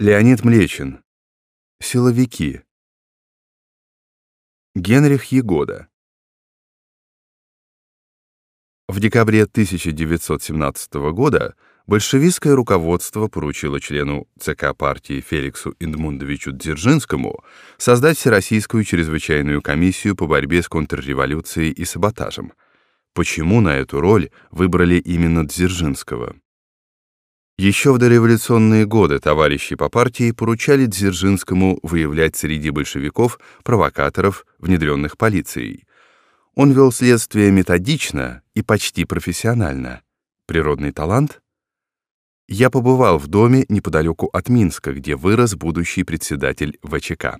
Леонид Млечин. Силовики. Генрих Егода. В декабре 1917 года большевистское руководство поручило члену ЦК партии Феликсу Эдмундовичу Дзержинскому создать Всероссийскую чрезвычайную комиссию по борьбе с контрреволюцией и саботажем. Почему на эту роль выбрали именно Дзержинского? Еще в дореволюционные годы товарищи по партии поручали Дзержинскому выявлять среди большевиков провокаторов, внедренных полицией. Он вел следствие методично и почти профессионально. Природный талант? Я побывал в доме неподалеку от Минска, где вырос будущий председатель ВЧК.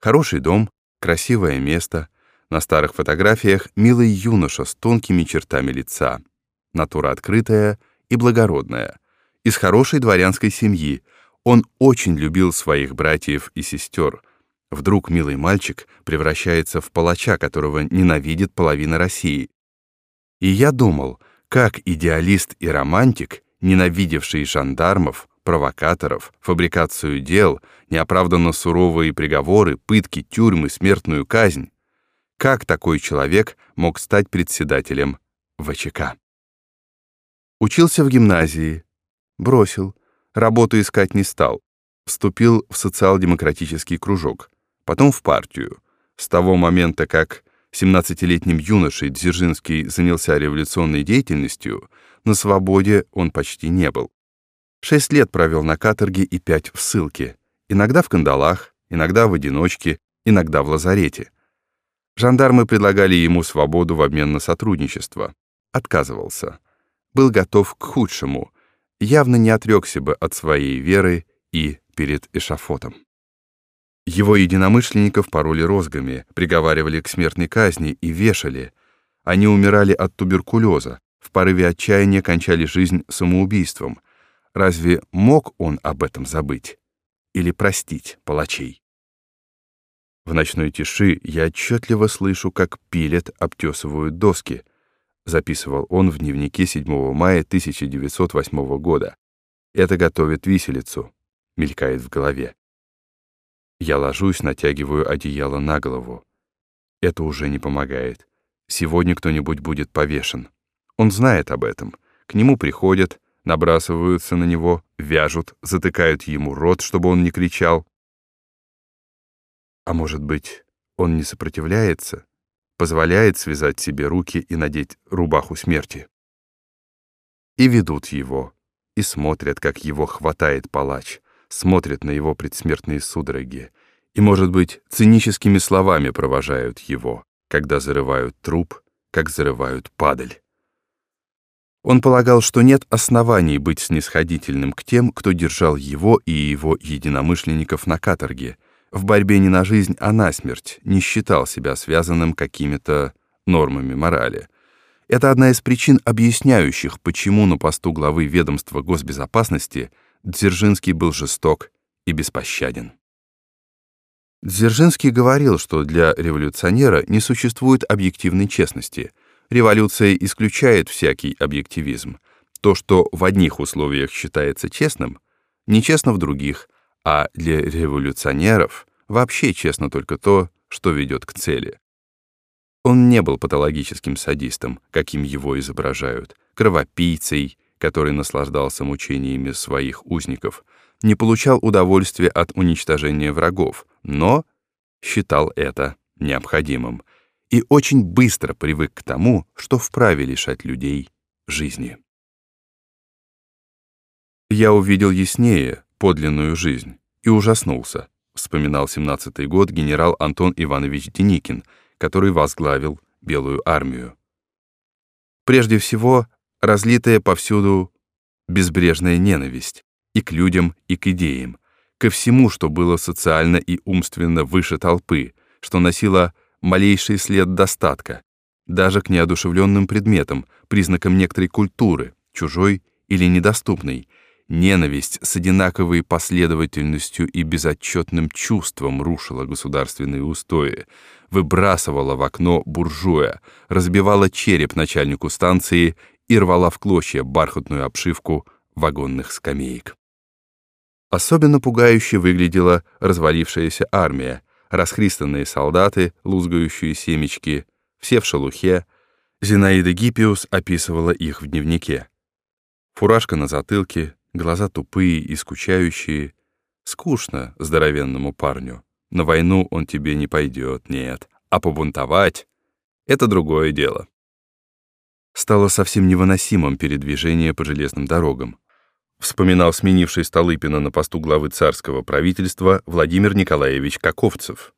Хороший дом, красивое место, на старых фотографиях милый юноша с тонкими чертами лица, натура открытая и благородная — из хорошей дворянской семьи. Он очень любил своих братьев и сестер. Вдруг милый мальчик превращается в палача, которого ненавидит половина России. И я думал, как идеалист и романтик, ненавидевший жандармов, провокаторов, фабрикацию дел, неоправданно суровые приговоры, пытки, тюрьмы, смертную казнь, как такой человек мог стать председателем ВЧК? Учился в гимназии, Бросил. Работу искать не стал. Вступил в социал-демократический кружок. Потом в партию. С того момента, как 17-летним юношей Дзержинский занялся революционной деятельностью, на свободе он почти не был. Шесть лет провел на каторге и пять в ссылке. Иногда в кандалах, иногда в одиночке, иногда в лазарете. Жандармы предлагали ему свободу в обмен на сотрудничество. Отказывался. Был готов к худшему, явно не отрекся бы от своей веры и перед эшафотом. Его единомышленников пороли розгами, приговаривали к смертной казни и вешали. Они умирали от туберкулеза, в порыве отчаяния кончали жизнь самоубийством. Разве мог он об этом забыть? Или простить палачей? В ночной тиши я отчетливо слышу, как пилят, обтесывают доски — записывал он в дневнике 7 мая 1908 года. Это готовит виселицу, мелькает в голове. Я ложусь, натягиваю одеяло на голову. Это уже не помогает. Сегодня кто-нибудь будет повешен. Он знает об этом. К нему приходят, набрасываются на него, вяжут, затыкают ему рот, чтобы он не кричал. А может быть, он не сопротивляется, позволяет связать себе руки и надеть рубаху смерти. И ведут его, и смотрят, как его хватает палач, смотрят на его предсмертные судороги, и, может быть, циническими словами провожают его, когда зарывают труп, как зарывают падаль. Он полагал, что нет оснований быть снисходительным к тем, кто держал его и его единомышленников на каторге, в борьбе не на жизнь, а на смерть не считал себя связанным какими-то нормами морали. Это одна из причин, объясняющих, почему на посту главы ведомства госбезопасности Дзержинский был жесток и беспощаден. Дзержинский говорил, что для революционера не существует объективной честности. Революция исключает всякий объективизм. То, что в одних условиях считается честным, нечестно в других, а для революционеров вообще честно только то, что ведет к цели. Он не был патологическим садистом, каким его изображают, кровопийцей, который наслаждался мучениями своих узников, не получал удовольствия от уничтожения врагов, но считал это необходимым и очень быстро привык к тому, что вправе лишать людей жизни. Я увидел яснее, подлинную жизнь, и ужаснулся, вспоминал 17-й год генерал Антон Иванович Деникин, который возглавил Белую армию. Прежде всего, разлитая повсюду безбрежная ненависть и к людям, и к идеям, ко всему, что было социально и умственно выше толпы, что носило малейший след достатка, даже к неодушевленным предметам, признакам некоторой культуры, чужой или недоступной, Ненависть с одинаковой последовательностью и безотчетным чувством рушила государственные устои, выбрасывала в окно буржуя, разбивала череп начальнику станции и рвала в клочья бархатную обшивку вагонных скамеек. Особенно пугающе выглядела развалившаяся армия, расхристанные солдаты, лузгающие семечки, все в шелухе. Зинаида Гиппиус описывала их в дневнике. Фуражка на затылке, глаза тупые и скучающие. Скучно здоровенному парню. На войну он тебе не пойдет, нет. А побунтовать — это другое дело. Стало совсем невыносимым передвижение по железным дорогам. Вспоминал сменивший Столыпина на посту главы царского правительства Владимир Николаевич Каковцев.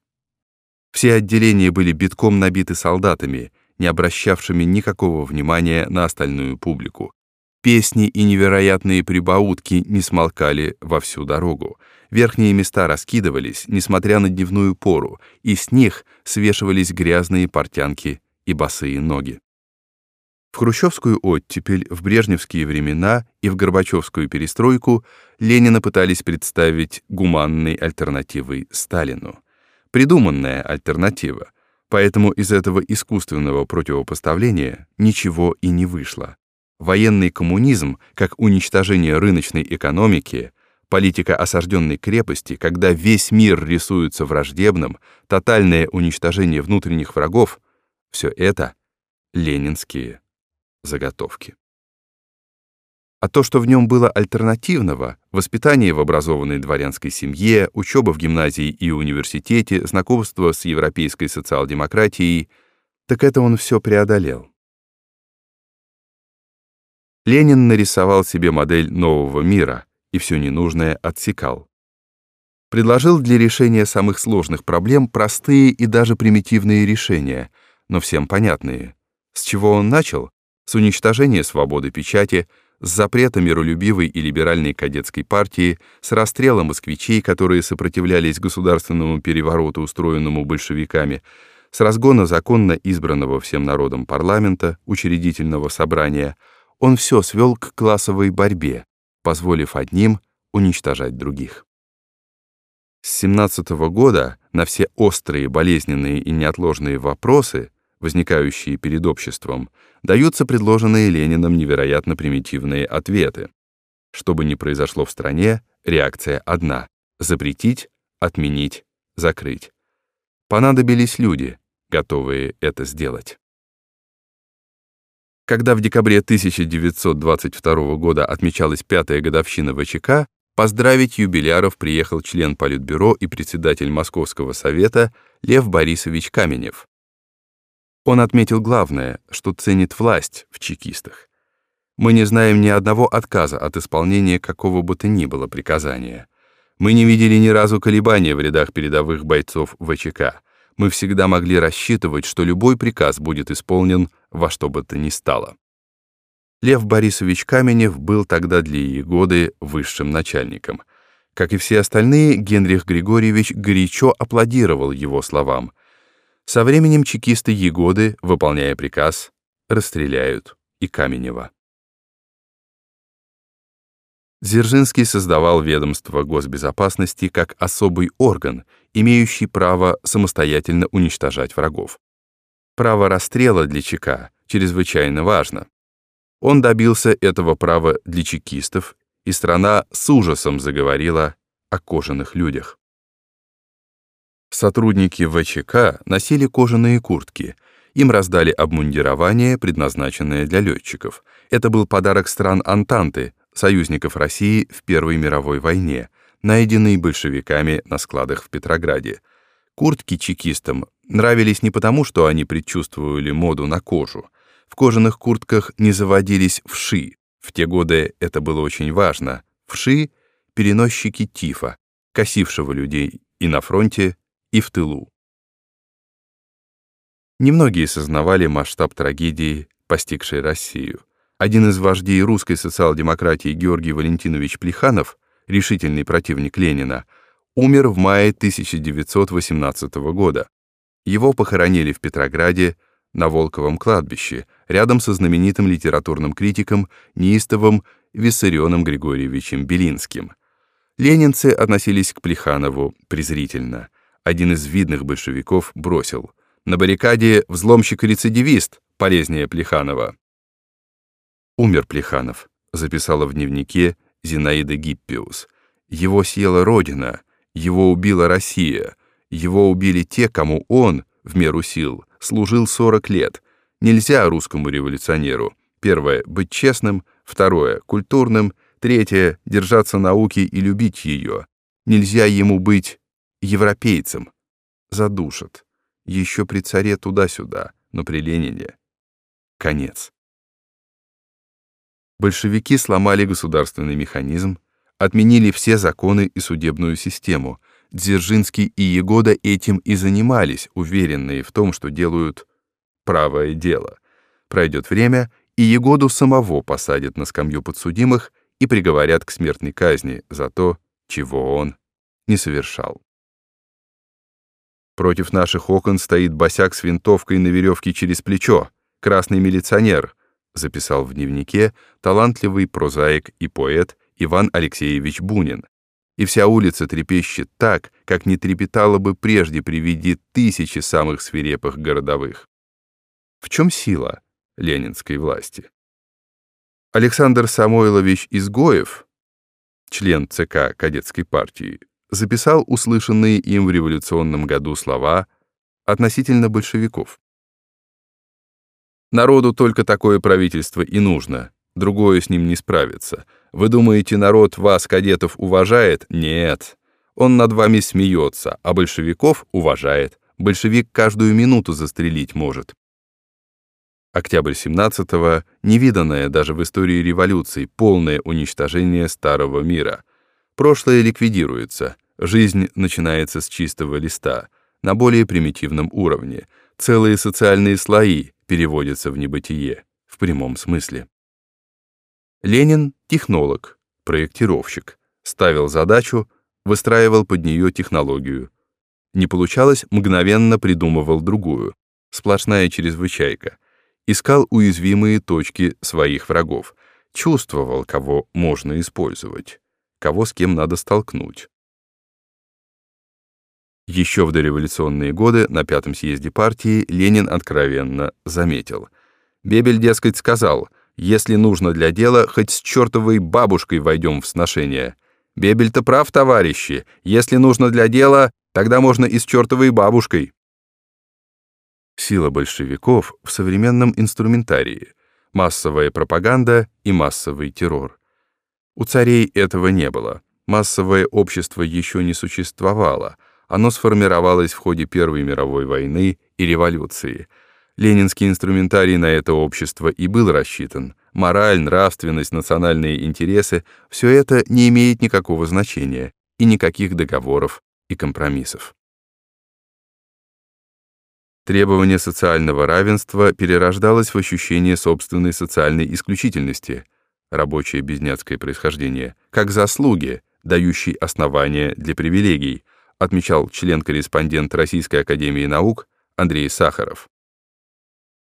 Все отделения были битком набиты солдатами, не обращавшими никакого внимания на остальную публику. Песни и невероятные прибаутки не смолкали во всю дорогу. Верхние места раскидывались, несмотря на дневную пору, и с них свешивались грязные портянки и босые ноги. В хрущевскую оттепель, в брежневские времена и в горбачевскую перестройку Ленина пытались представить гуманной альтернативой Сталину. Придуманная альтернатива, поэтому из этого искусственного противопоставления ничего и не вышло. Военный коммунизм, как уничтожение рыночной экономики, политика осажденной крепости, когда весь мир рисуется враждебным, тотальное уничтожение внутренних врагов — все это ленинские заготовки. А то, что в нем было альтернативного, воспитание в образованной дворянской семье, учеба в гимназии и университете, знакомство с европейской социал-демократией, так это он все преодолел. Ленин нарисовал себе модель нового мира и все ненужное отсекал. Предложил для решения самых сложных проблем простые и даже примитивные решения, но всем понятные. С чего он начал? С уничтожения свободы печати, с запрета миролюбивой и либеральной кадетской партии, с расстрела москвичей, которые сопротивлялись государственному перевороту, устроенному большевиками, с разгона законно избранного всем народом парламента, учредительного собрания — он все свел к классовой борьбе, позволив одним уничтожать других. С 17 года на все острые, болезненные и неотложные вопросы, возникающие перед обществом, даются предложенные Лениным невероятно примитивные ответы. Что бы ни произошло в стране, реакция одна — запретить, отменить, закрыть. Понадобились люди, готовые это сделать. Когда в декабре 1922 года отмечалась пятая годовщина ВЧК, поздравить юбиляров приехал член Политбюро и председатель Московского совета Лев Борисович Каменев. Он отметил главное, что ценит власть в чекистах. Мы не знаем ни одного отказа от исполнения какого бы то ни было приказания. Мы не видели ни разу колебания в рядах передовых бойцов ВЧК мы всегда могли рассчитывать, что любой приказ будет исполнен во что бы то ни стало. Лев Борисович Каменев был тогда для Егоды высшим начальником. Как и все остальные, Генрих Григорьевич горячо аплодировал его словам. Со временем чекисты Егоды, выполняя приказ, расстреляют и Каменева. Дзержинский создавал ведомство госбезопасности как особый орган, имеющий право самостоятельно уничтожать врагов. Право расстрела для ЧК чрезвычайно важно. Он добился этого права для чекистов, и страна с ужасом заговорила о кожаных людях. Сотрудники ВЧК носили кожаные куртки, им раздали обмундирование, предназначенное для летчиков. Это был подарок стран Антанты, союзников России в Первой мировой войне, найденный большевиками на складах в Петрограде. Куртки чекистам нравились не потому, что они предчувствовали моду на кожу. В кожаных куртках не заводились вши. В те годы это было очень важно. Вши — переносчики тифа, косившего людей и на фронте, и в тылу. Немногие сознавали масштаб трагедии, постигшей Россию. Один из вождей русской социал-демократии Георгий Валентинович Плеханов, решительный противник Ленина, умер в мае 1918 года. Его похоронили в Петрограде на Волковом кладбище, рядом со знаменитым литературным критиком неистовым Виссарионом Григорьевичем Белинским. Ленинцы относились к Плеханову презрительно. Один из видных большевиков бросил «На баррикаде взломщик-рецидивист, полезнее Плеханова». Умер Плеханов, записала в дневнике Зинаида Гиппиус. Его съела Родина, его убила Россия, его убили те, кому он, в меру сил, служил 40 лет. Нельзя русскому революционеру. Первое — быть честным, второе — культурным, третье — держаться науки и любить ее. Нельзя ему быть европейцем. Задушат. Еще при царе туда-сюда, но при Ленине — конец. Большевики сломали государственный механизм, отменили все законы и судебную систему. Дзержинский и Егода этим и занимались, уверенные в том, что делают правое дело. Пройдет время, и Егоду самого посадят на скамью подсудимых и приговорят к смертной казни за то, чего он не совершал. Против наших окон стоит босяк с винтовкой на веревке через плечо, красный милиционер, записал в дневнике талантливый прозаик и поэт Иван Алексеевич Бунин. И вся улица трепещет так, как не трепетала бы прежде при виде тысячи самых свирепых городовых. В чем сила ленинской власти? Александр Самойлович Изгоев, член ЦК кадетской партии, записал услышанные им в революционном году слова относительно большевиков. Народу только такое правительство и нужно, другое с ним не справится. Вы думаете, народ вас, кадетов, уважает? Нет. Он над вами смеется, а большевиков уважает. Большевик каждую минуту застрелить может. Октябрь 17-го — невиданное даже в истории революции полное уничтожение старого мира. Прошлое ликвидируется, жизнь начинается с чистого листа, на более примитивном уровне. Целые социальные слои, переводится в небытие, в прямом смысле. Ленин — технолог, проектировщик, ставил задачу, выстраивал под нее технологию. Не получалось, мгновенно придумывал другую. Сплошная чрезвычайка. Искал уязвимые точки своих врагов, чувствовал, кого можно использовать, кого с кем надо столкнуть. Еще в дореволюционные годы на пятом съезде партии Ленин откровенно заметил. Бебель, дескать, сказал, если нужно для дела, хоть с чертовой бабушкой войдем в сношение. Бебель-то прав, товарищи, если нужно для дела, тогда можно и с чертовой бабушкой. Сила большевиков в современном инструментарии, массовая пропаганда и массовый террор. У царей этого не было, массовое общество еще не существовало — оно сформировалось в ходе Первой мировой войны и революции. Ленинский инструментарий на это общество и был рассчитан. Мораль, нравственность, национальные интересы — все это не имеет никакого значения и никаких договоров и компромиссов. Требование социального равенства перерождалось в ощущение собственной социальной исключительности, рабочее безняцкое происхождение, как заслуги, дающие основания для привилегий — отмечал член-корреспондент Российской академии наук Андрей Сахаров.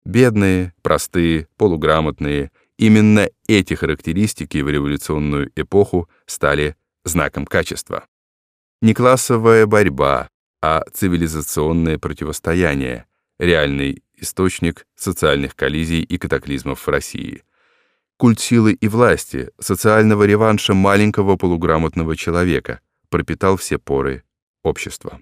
Бедные, простые, полуграмотные, именно эти характеристики в революционную эпоху стали знаком качества. Не классовая борьба, а цивилизационное противостояние, реальный источник социальных коллизий и катаклизмов в России. Культ силы и власти, социального реванша маленького полуграмотного человека пропитал все поры общества.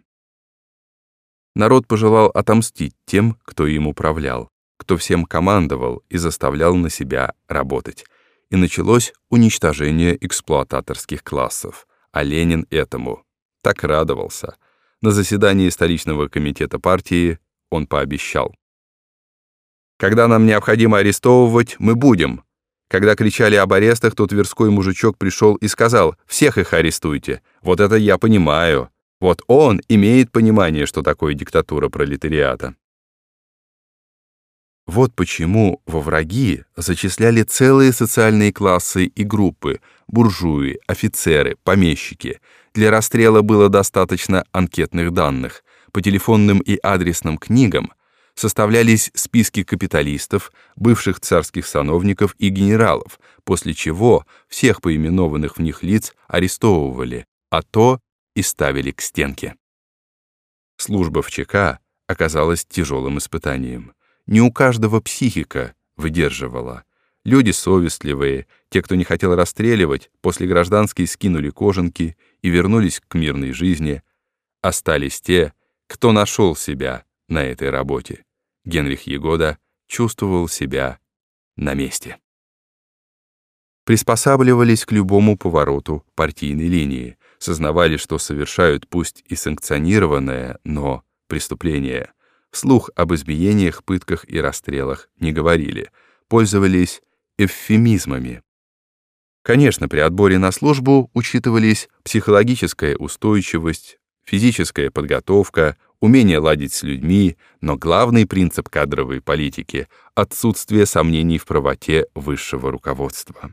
Народ пожелал отомстить тем, кто им управлял, кто всем командовал и заставлял на себя работать. И началось уничтожение эксплуататорских классов, а Ленин этому так радовался. На заседании столичного комитета партии он пообещал. «Когда нам необходимо арестовывать, мы будем». Когда кричали об арестах, тот тверской мужичок пришел и сказал «Всех их арестуйте». Вот это я понимаю. Вот он имеет понимание, что такое диктатура пролетариата. Вот почему во враги зачисляли целые социальные классы и группы — буржуи, офицеры, помещики. Для расстрела было достаточно анкетных данных. По телефонным и адресным книгам составлялись списки капиталистов, бывших царских сановников и генералов, после чего всех поименованных в них лиц арестовывали, а то и ставили к стенке. Служба в ЧК оказалась тяжелым испытанием. Не у каждого психика выдерживала. Люди совестливые, Те, кто не хотел расстреливать, после гражданской скинули кожанки и вернулись к мирной жизни. Остались те, кто нашел себя на этой работе. Генрих Егода чувствовал себя на месте. Приспосабливались к любому повороту партийной линии, сознавали, что совершают пусть и санкционированное, но преступление. Вслух об избиениях, пытках и расстрелах не говорили, пользовались эвфемизмами. Конечно, при отборе на службу учитывались психологическая устойчивость, физическая подготовка, умение ладить с людьми, но главный принцип кадровой политики — отсутствие сомнений в правоте высшего руководства.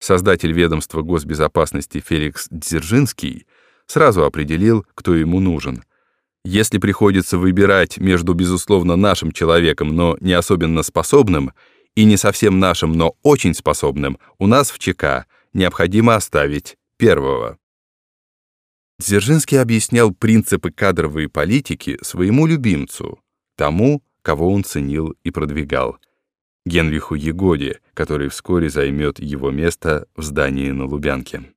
Создатель ведомства госбезопасности Феликс Дзержинский сразу определил, кто ему нужен. Если приходится выбирать между, безусловно, нашим человеком, но не особенно способным, и не совсем нашим, но очень способным, у нас в ЧК необходимо оставить первого. Дзержинский объяснял принципы кадровой политики своему любимцу, тому, кого он ценил и продвигал, Генриху Егоде, который вскоре займет его место в здании на Лубянке.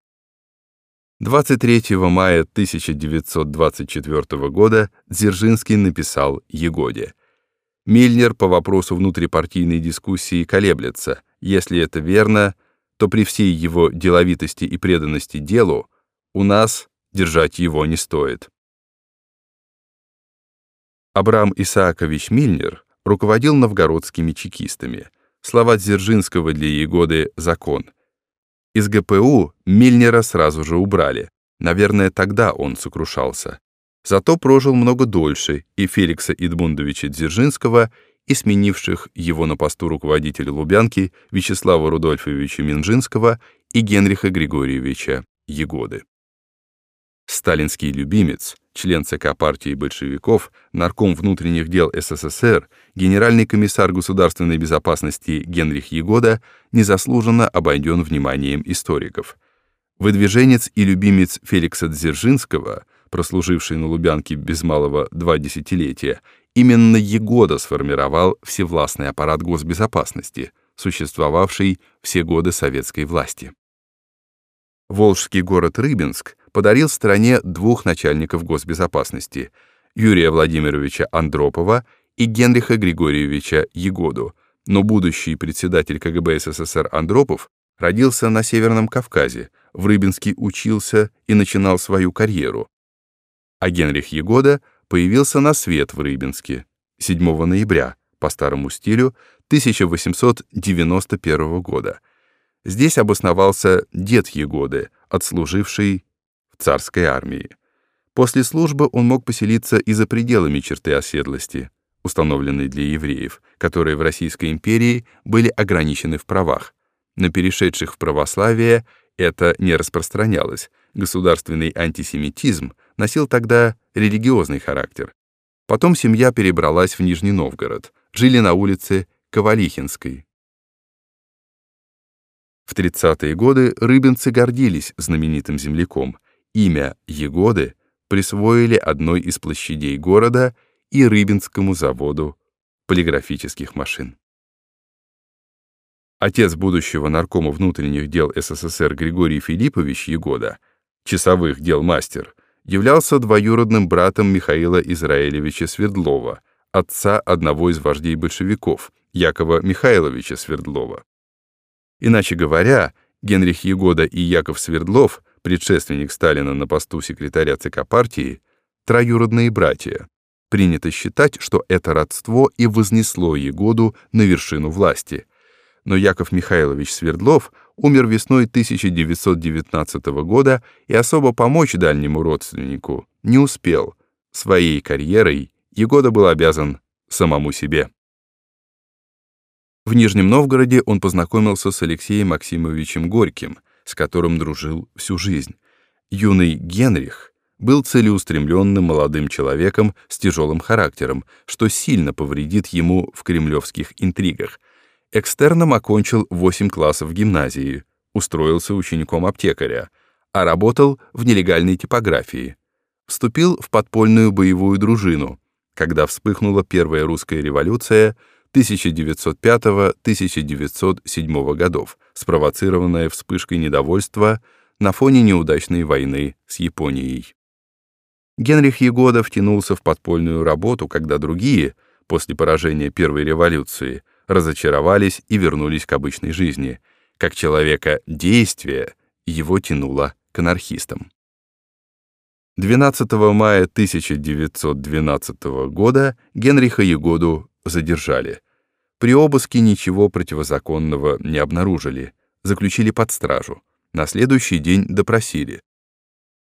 23 мая 1924 года Дзержинский написал Егоде — Мильнер по вопросу внутрипартийной дискуссии колеблется. Если это верно, то при всей его деловитости и преданности делу у нас держать его не стоит. Абрам Исаакович Мильнер руководил новгородскими чекистами. Слова Дзержинского для Егоды — закон. Из ГПУ Мильнера сразу же убрали. Наверное, тогда он сокрушался. Зато прожил много дольше и Феликса Идмундовича Дзержинского, и сменивших его на посту руководителя Лубянки Вячеслава Рудольфовича Минжинского и Генриха Григорьевича Егоды. Сталинский любимец, член ЦК партии большевиков, нарком внутренних дел СССР, генеральный комиссар государственной безопасности Генрих Егода незаслуженно обойден вниманием историков. Выдвиженец и любимец Феликса Дзержинского прослуживший на Лубянке без малого два десятилетия, именно Егода сформировал всевластный аппарат госбезопасности, существовавший все годы советской власти. Волжский город Рыбинск подарил стране двух начальников госбезопасности — Юрия Владимировича Андропова и Генриха Григорьевича Егоду, но будущий председатель КГБ СССР Андропов родился на Северном Кавказе, в Рыбинске учился и начинал свою карьеру, а Генрих Егода появился на свет в Рыбинске 7 ноября по старому стилю 1891 года. Здесь обосновался дед Егоды, отслуживший в царской армии. После службы он мог поселиться и за пределами черты оседлости, установленной для евреев, которые в Российской империи были ограничены в правах. На перешедших в православие это не распространялось. Государственный антисемитизм носил тогда религиозный характер. Потом семья перебралась в Нижний Новгород, жили на улице Ковалихинской. В 30-е годы рыбинцы гордились знаменитым земляком. Имя Егоды присвоили одной из площадей города и Рыбинскому заводу полиграфических машин. Отец будущего наркома внутренних дел СССР Григорий Филиппович Егода, часовых дел мастер, являлся двоюродным братом Михаила Израилевича Свердлова, отца одного из вождей большевиков, Якова Михайловича Свердлова. Иначе говоря, Генрих Егода и Яков Свердлов, предшественник Сталина на посту секретаря ЦК партии, троюродные братья. Принято считать, что это родство и вознесло Егоду на вершину власти. Но Яков Михайлович Свердлов умер весной 1919 года и особо помочь дальнему родственнику не успел. Своей карьерой Егода был обязан самому себе. В Нижнем Новгороде он познакомился с Алексеем Максимовичем Горьким, с которым дружил всю жизнь. Юный Генрих был целеустремленным молодым человеком с тяжелым характером, что сильно повредит ему в кремлевских интригах — Экстерном окончил 8 классов гимназии, устроился учеником аптекаря, а работал в нелегальной типографии. Вступил в подпольную боевую дружину. Когда вспыхнула первая русская революция, 1905-1907 годов, спровоцированная вспышкой недовольства на фоне неудачной войны с Японией. Генрих Егода втянулся в подпольную работу, когда другие, после поражения Первой революции, разочаровались и вернулись к обычной жизни. Как человека действия его тянуло к анархистам. 12 мая 1912 года Генриха Егоду задержали. При обыске ничего противозаконного не обнаружили, заключили под стражу. На следующий день допросили.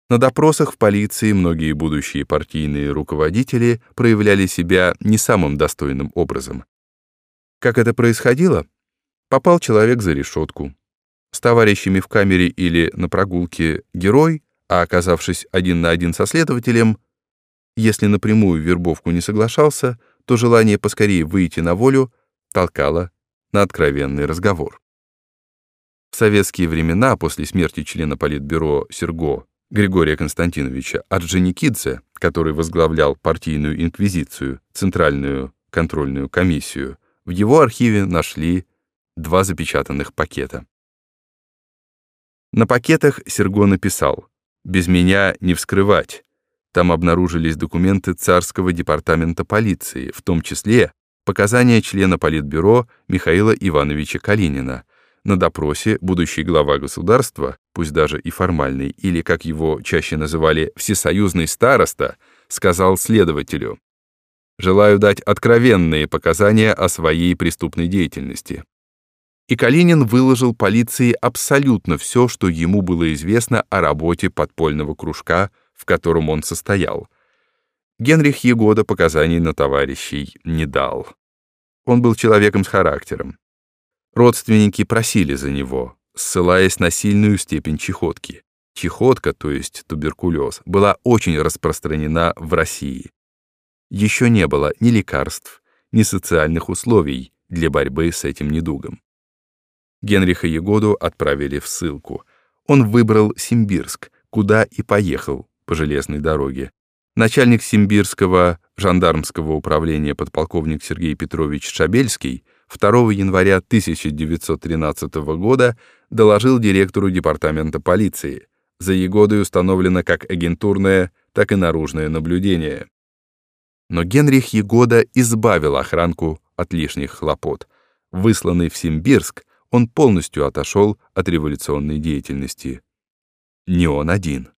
На допросах в полиции многие будущие партийные руководители проявляли себя не самым достойным образом. Как это происходило? Попал человек за решетку. С товарищами в камере или на прогулке герой, а оказавшись один на один со следователем, если напрямую вербовку не соглашался, то желание поскорее выйти на волю толкало на откровенный разговор. В советские времена, после смерти члена Политбюро Серго Григория Константиновича Орджоникидзе, который возглавлял партийную инквизицию, Центральную контрольную комиссию, в его архиве нашли два запечатанных пакета. На пакетах Серго написал «Без меня не вскрывать». Там обнаружились документы Царского департамента полиции, в том числе показания члена Политбюро Михаила Ивановича Калинина, на допросе будущий глава государства, пусть даже и формальный, или, как его чаще называли, всесоюзный староста, сказал следователю, «Желаю дать откровенные показания о своей преступной деятельности». И Калинин выложил полиции абсолютно все, что ему было известно о работе подпольного кружка, в котором он состоял. Генрих Егода показаний на товарищей не дал. Он был человеком с характером. Родственники просили за него, ссылаясь на сильную степень чехотки. Чехотка, то есть туберкулез, была очень распространена в России. Еще не было ни лекарств, ни социальных условий для борьбы с этим недугом. Генриха Егоду отправили в ссылку. Он выбрал Симбирск, куда и поехал по железной дороге. Начальник Симбирского жандармского управления подполковник Сергей Петрович Шабельский 2 января 1913 года доложил директору департамента полиции. За Егодой установлено как агентурное, так и наружное наблюдение. Но Генрих Егода избавил охранку от лишних хлопот. Высланный в Симбирск, он полностью отошел от революционной деятельности. Не он один.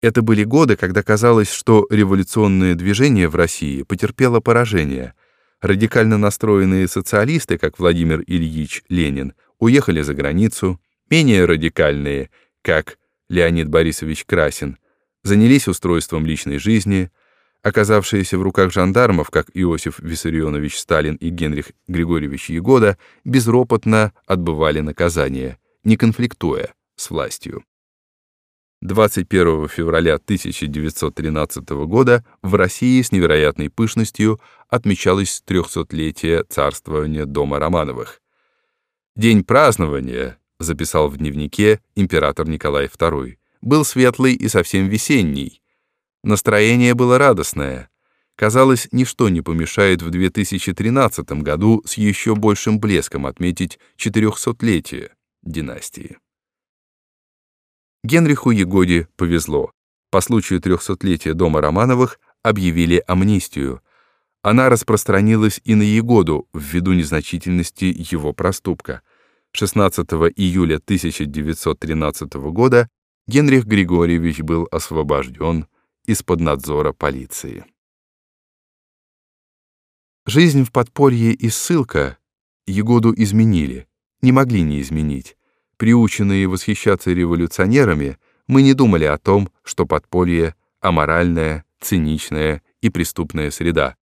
Это были годы, когда казалось, что революционное движение в России потерпело поражение — радикально настроенные социалисты, как Владимир Ильич Ленин, уехали за границу, менее радикальные, как Леонид Борисович Красин, занялись устройством личной жизни, оказавшиеся в руках жандармов, как Иосиф Виссарионович Сталин и Генрих Григорьевич Егода, безропотно отбывали наказание, не конфликтуя с властью. 21 февраля 1913 года в России с невероятной пышностью отмечалось 300-летие царствования дома Романовых. День празднования, записал в дневнике император Николай II, был светлый и совсем весенний. Настроение было радостное. Казалось, ничто не помешает в 2013 году с еще большим блеском отметить 400-летие династии. Генриху Егоде повезло. По случаю трехсотлетия дома Романовых объявили амнистию. Она распространилась и на Егоду ввиду незначительности его проступка. 16 июля 1913 года Генрих Григорьевич был освобожден из-под надзора полиции. Жизнь в подполье и ссылка Егоду изменили, не могли не изменить. Приученные восхищаться революционерами, мы не думали о том, что подполье — аморальная, циничная и преступная среда.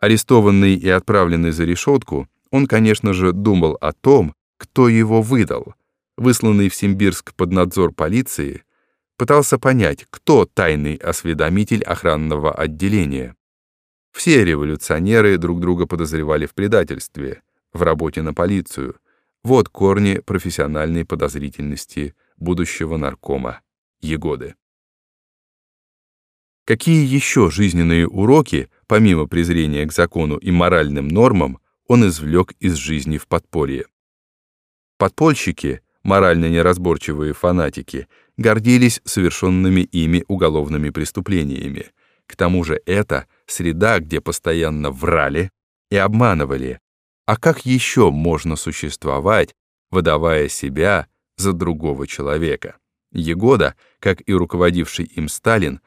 Арестованный и отправленный за решетку, он, конечно же, думал о том, кто его выдал. Высланный в Симбирск под надзор полиции, пытался понять, кто тайный осведомитель охранного отделения. Все революционеры друг друга подозревали в предательстве, в работе на полицию, вот корни профессиональной подозрительности будущего наркома Егоды. Какие еще жизненные уроки, помимо презрения к закону и моральным нормам, он извлек из жизни в подполье. Подпольщики, морально неразборчивые фанатики, гордились совершенными ими уголовными преступлениями. К тому же это среда, где постоянно врали и обманывали. А как еще можно существовать, выдавая себя за другого человека? Егода, как и руководивший им Сталин,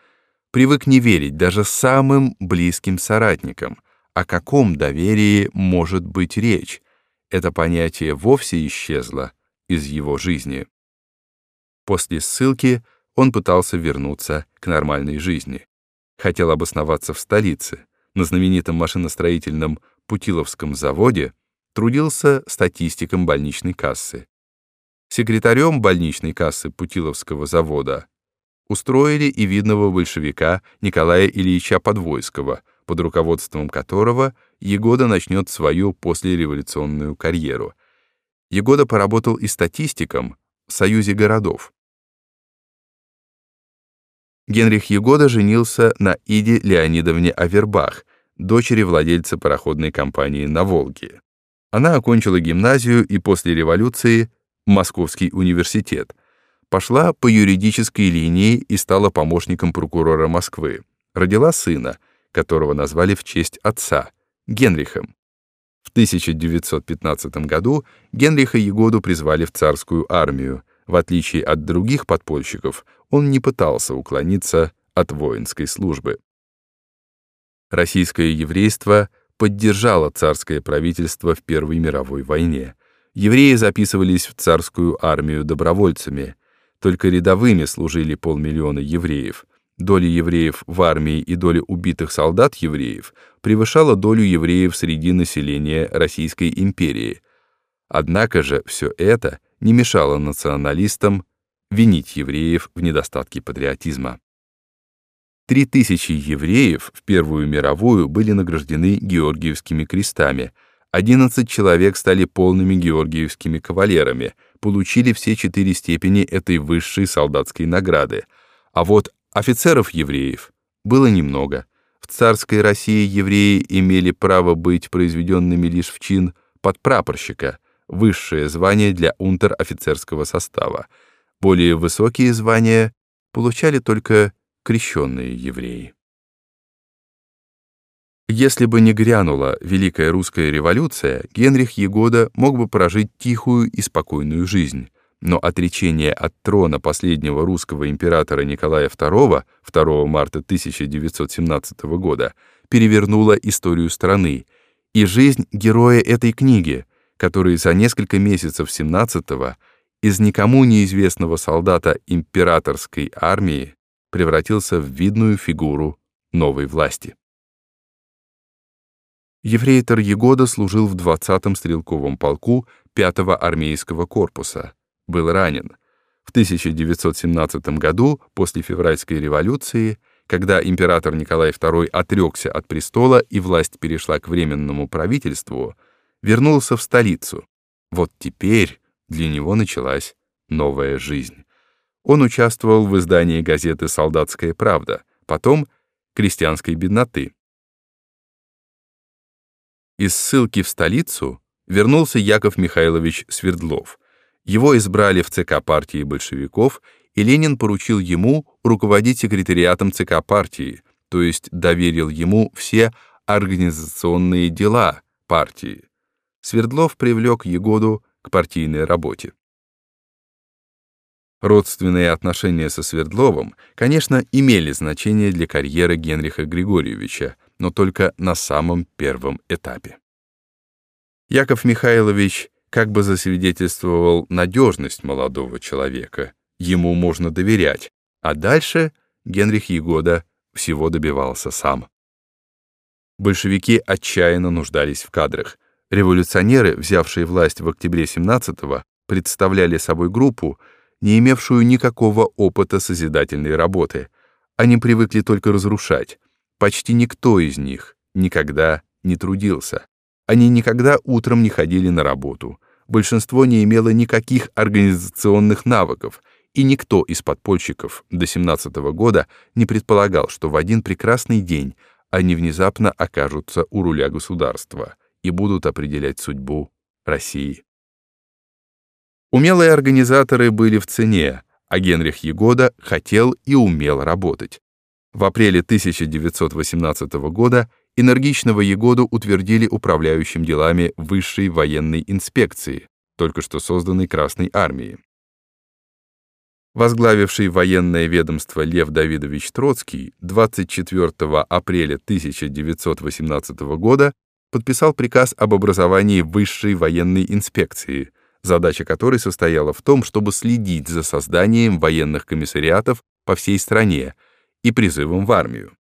привык не верить даже самым близким соратникам. О каком доверии может быть речь? Это понятие вовсе исчезло из его жизни. После ссылки он пытался вернуться к нормальной жизни. Хотел обосноваться в столице. На знаменитом машиностроительном Путиловском заводе трудился статистиком больничной кассы. Секретарем больничной кассы Путиловского завода устроили и видного большевика Николая Ильича Подвойского, под руководством которого Егода начнет свою послереволюционную карьеру. Егода поработал и статистиком в Союзе городов. Генрих Егода женился на Иде Леонидовне Авербах, дочери владельца пароходной компании на Волге. Она окончила гимназию и после революции Московский университет. Пошла по юридической линии и стала помощником прокурора Москвы. Родила сына, которого назвали в честь отца, Генрихом. В 1915 году Генриха Егоду призвали в царскую армию, в отличие от других подпольщиков, он не пытался уклониться от воинской службы. Российское еврейство поддержало царское правительство в Первой мировой войне. Евреи записывались в царскую армию добровольцами. Только рядовыми служили полмиллиона евреев. Доля евреев в армии и доля убитых солдат евреев превышала долю евреев среди населения Российской империи. Однако же все это не мешало националистам винить евреев в недостатке патриотизма. Три тысячи евреев в Первую мировую были награждены Георгиевскими крестами, 11 человек стали полными георгиевскими кавалерами, получили все четыре степени этой высшей солдатской награды, а вот офицеров-евреев было немного. В царской России евреи имели право быть произведенными лишь в чин подпрапорщика — высшее звание для унтер-офицерского состава. Более высокие звания получали только крещенные евреи. Если бы не грянула Великая Русская революция, Генрих Егода мог бы прожить тихую и спокойную жизнь, но отречение от трона последнего русского императора Николая II 2 марта 1917 года перевернуло историю страны, и жизнь героя этой книги — который за несколько месяцев 17-го из никому неизвестного солдата императорской армии превратился в видную фигуру новой власти. Ефрейтор Егода служил в 20-м стрелковом полку 5-го армейского корпуса, был ранен. В 1917 году, после февральской революции, когда император Николай II отрекся от престола и власть перешла к временному правительству, вернулся в столицу. Вот теперь для него началась новая жизнь. Он участвовал в издании газеты «Солдатская правда», потом «Крестьянской бедноты». Из ссылки в столицу вернулся Яков Михайлович Свердлов. Его избрали в ЦК партии большевиков, и Ленин поручил ему руководить секретариатом ЦК партии, то есть доверил ему все организационные дела партии. Свердлов привлек Егоду к партийной работе. Родственные отношения со Свердловым, конечно, имели значение для карьеры Генриха Григорьевича, но только на самом первом этапе. Яков Михайлович как бы засвидетельствовал надежность молодого человека, ему можно доверять, а дальше Генрих Егода всего добивался сам. Большевики отчаянно нуждались в кадрах — Революционеры, взявшие власть в октябре 17-го, представляли собой группу, не имевшую никакого опыта созидательной работы. Они привыкли только разрушать. Почти никто из них никогда не трудился. Они никогда утром не ходили на работу. Большинство не имело никаких организационных навыков, и никто из подпольщиков до 17 -го года не предполагал, что в один прекрасный день они внезапно окажутся у руля государства — и будут определять судьбу России. Умелые организаторы были в цене, а Генрих Егода хотел и умел работать. В апреле 1918 года энергичного Егоду утвердили управляющим делами Высшей военной инспекции, только что созданной Красной армией. Возглавивший военное ведомство Лев Давидович Троцкий 24 апреля 1918 года подписал приказ об образовании Высшей военной инспекции, задача которой состояла в том, чтобы следить за созданием военных комиссариатов по всей стране и призывом в армию.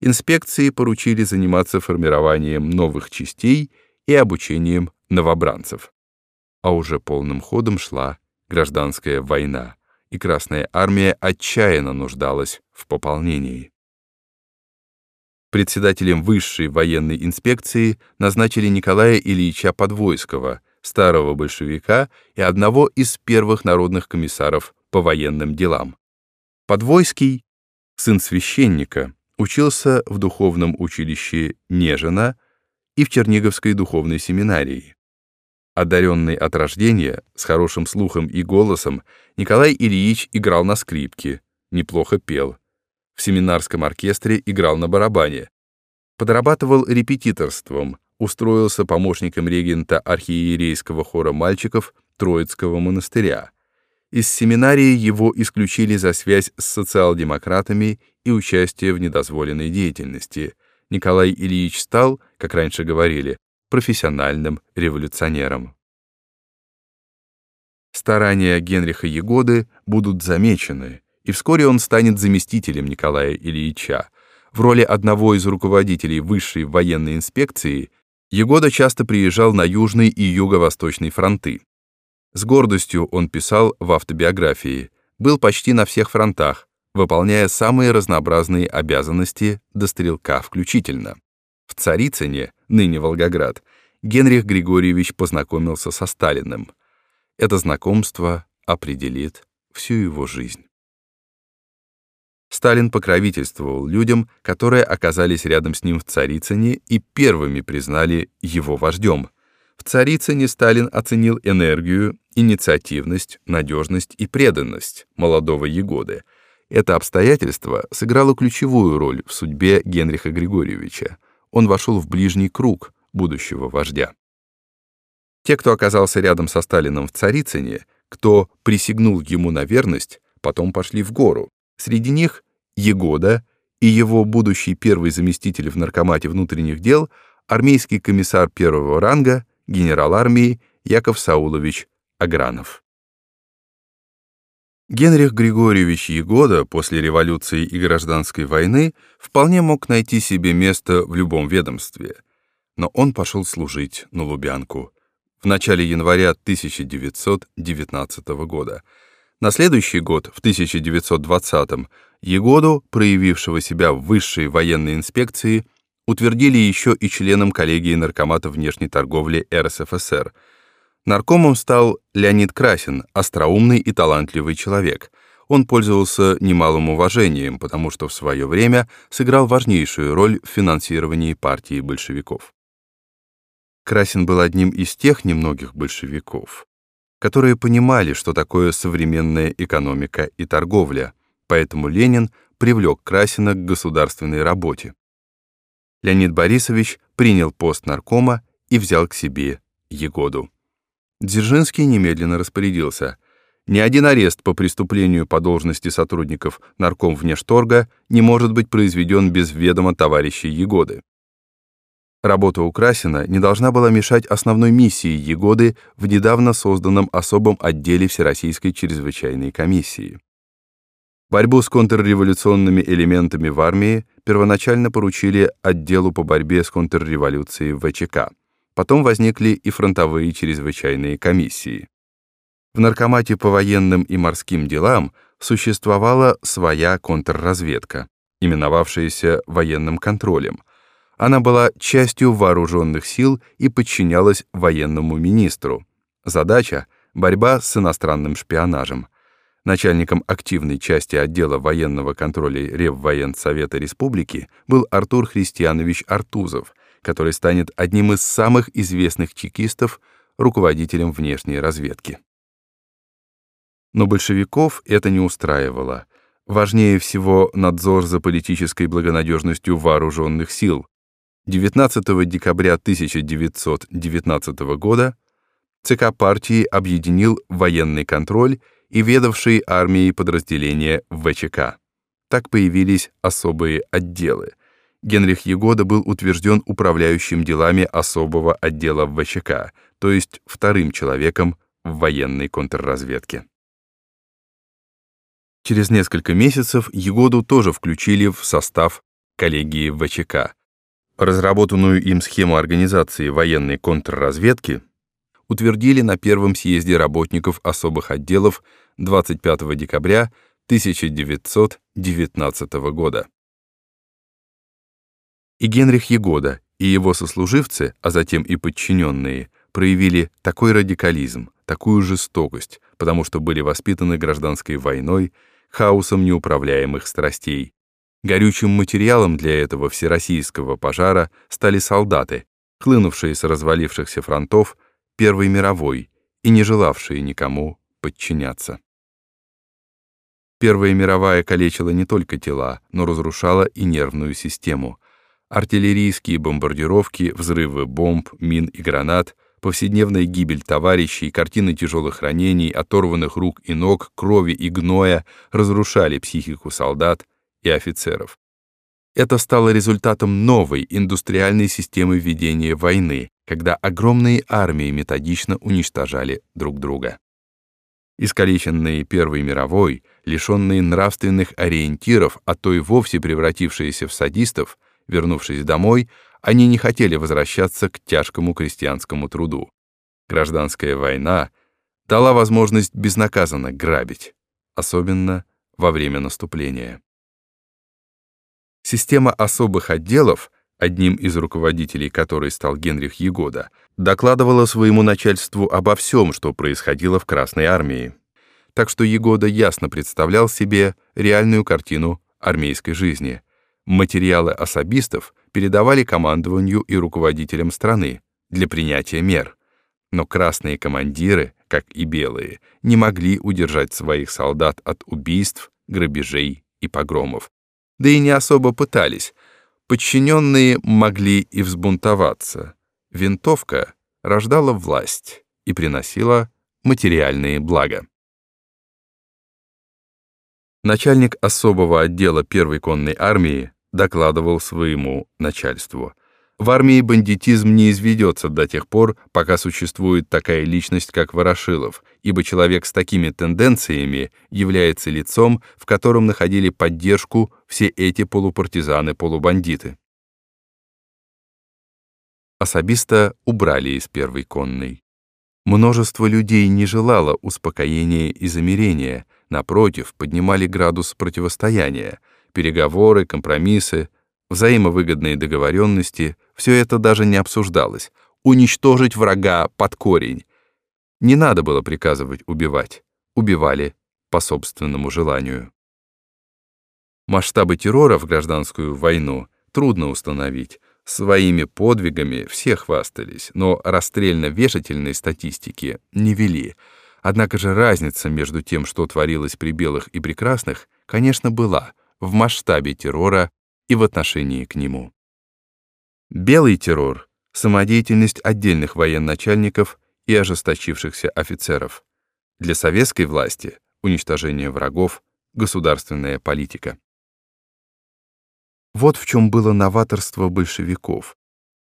Инспекции поручили заниматься формированием новых частей и обучением новобранцев. А уже полным ходом шла гражданская война и Красная Армия отчаянно нуждалась в пополнении. Председателем высшей военной инспекции назначили Николая Ильича Подвойского, старого большевика и одного из первых народных комиссаров по военным делам. Подвойский, сын священника, учился в духовном училище Нежина и в Черниговской духовной семинарии. Одаренный от рождения, с хорошим слухом и голосом, Николай Ильич играл на скрипке, неплохо пел. В семинарском оркестре играл на барабане. Подрабатывал репетиторством, устроился помощником регента архиерейского хора мальчиков Троицкого монастыря. Из семинарии его исключили за связь с социал-демократами и участие в недозволенной деятельности. Николай Ильич стал, как раньше говорили, профессиональным революционером. Старания Генриха Егоды будут замечены, и вскоре он станет заместителем Николая Ильича. В роли одного из руководителей высшей военной инспекции Егода часто приезжал на Южный и Юго-Восточный фронты. С гордостью он писал в автобиографии, был почти на всех фронтах, выполняя самые разнообразные обязанности до стрелка включительно. В Царицыне, ныне Волгоград, Генрих Григорьевич познакомился со Сталиным. Это знакомство определит всю его жизнь. Сталин покровительствовал людям, которые оказались рядом с ним в Царицыне и первыми признали его вождем. В Царицыне Сталин оценил энергию, инициативность, надежность и преданность молодого Егоды. Это обстоятельство сыграло ключевую роль в судьбе Генриха Григорьевича он вошел в ближний круг будущего вождя. Те, кто оказался рядом со Сталином в Царицыне, кто присягнул ему на верность, потом пошли в гору. Среди них Егода и его будущий первый заместитель в Наркомате внутренних дел, армейский комиссар первого ранга, генерал армии Яков Саулович Агранов. Генрих Григорьевич Егода после революции и гражданской войны вполне мог найти себе место в любом ведомстве, но он пошел служить на Лубянку в начале января 1919 года. На следующий год, в 1920 Егоду, проявившего себя в высшей военной инспекции, утвердили еще и членом коллегии Наркомата внешней торговли РСФСР – Наркомом стал Леонид Красин, остроумный и талантливый человек. Он пользовался немалым уважением, потому что в свое время сыграл важнейшую роль в финансировании партии большевиков. Красин был одним из тех немногих большевиков, которые понимали, что такое современная экономика и торговля, поэтому Ленин привлек Красина к государственной работе. Леонид Борисович принял пост наркома и взял к себе Егоду. Дзержинский немедленно распорядился. Ни один арест по преступлению по должности сотрудников нарком внешторга не может быть произведен без ведома товарищей Егоды. Работа у Красина не должна была мешать основной миссии Егоды в недавно созданном особом отделе Всероссийской чрезвычайной комиссии. Борьбу с контрреволюционными элементами в армии первоначально поручили отделу по борьбе с контрреволюцией ВЧК. Потом возникли и фронтовые чрезвычайные комиссии. В Наркомате по военным и морским делам существовала своя контрразведка, именовавшаяся военным контролем. Она была частью вооруженных сил и подчинялась военному министру. Задача — борьба с иностранным шпионажем. Начальником активной части отдела военного контроля Реввоенсовета Республики был Артур Христианович Артузов — который станет одним из самых известных чекистов, руководителем внешней разведки. Но большевиков это не устраивало. Важнее всего надзор за политической благонадежностью вооруженных сил. 19 декабря 1919 года ЦК партии объединил военный контроль и ведавшие армией подразделения ВЧК. Так появились особые отделы. Генрих Егода был утвержден управляющим делами особого отдела ВЧК, то есть вторым человеком в военной контрразведке. Через несколько месяцев Егоду тоже включили в состав коллегии ВЧК. Разработанную им схему организации военной контрразведки утвердили на первом съезде работников особых отделов 25 декабря 1919 года. И Генрих Егода, и его сослуживцы, а затем и подчиненные, проявили такой радикализм, такую жестокость, потому что были воспитаны гражданской войной, хаосом неуправляемых страстей. Горючим материалом для этого всероссийского пожара стали солдаты, хлынувшие с развалившихся фронтов Первой мировой и не желавшие никому подчиняться. Первая мировая калечила не только тела, но разрушала и нервную систему. Артиллерийские бомбардировки, взрывы бомб, мин и гранат, повседневная гибель товарищей, картины тяжелых ранений, оторванных рук и ног, крови и гноя разрушали психику солдат и офицеров. Это стало результатом новой индустриальной системы ведения войны, когда огромные армии методично уничтожали друг друга. Искалеченные Первой мировой, лишенные нравственных ориентиров, а то и вовсе превратившиеся в садистов, вернувшись домой, они не хотели возвращаться к тяжкому крестьянскому труду. Гражданская война дала возможность безнаказанно грабить, особенно во время наступления. Система особых отделов, одним из руководителей которой стал Генрих Егода, докладывала своему начальству обо всем, что происходило в Красной армии. Так что Егода ясно представлял себе реальную картину армейской жизни. Материалы особистов передавали командованию и руководителям страны для принятия мер. Но красные командиры, как и белые, не могли удержать своих солдат от убийств, грабежей и погромов. Да и не особо пытались. Подчиненные могли и взбунтоваться винтовка рождала власть и приносила материальные блага. Начальник особого отдела первой конной армии докладывал своему начальству. В армии бандитизм не изведется до тех пор, пока существует такая личность, как Ворошилов, ибо человек с такими тенденциями является лицом, в котором находили поддержку все эти полупартизаны-полубандиты особисто убрали из первой конной. Множество людей не желало успокоения и замирения, напротив, поднимали градус противостояния, переговоры, компромиссы, взаимовыгодные договоренности, все это даже не обсуждалось. Уничтожить врага под корень. Не надо было приказывать убивать. Убивали по собственному желанию. Масштабы террора в гражданскую войну трудно установить, Своими подвигами все хвастались, но расстрельно-вешательной статистики не вели. Однако же разница между тем, что творилось при белых и прекрасных, конечно, была в масштабе террора и в отношении к нему. Белый террор — самодеятельность отдельных военачальников и ожесточившихся офицеров. Для советской власти — уничтожение врагов, государственная политика. Вот в чем было новаторство большевиков.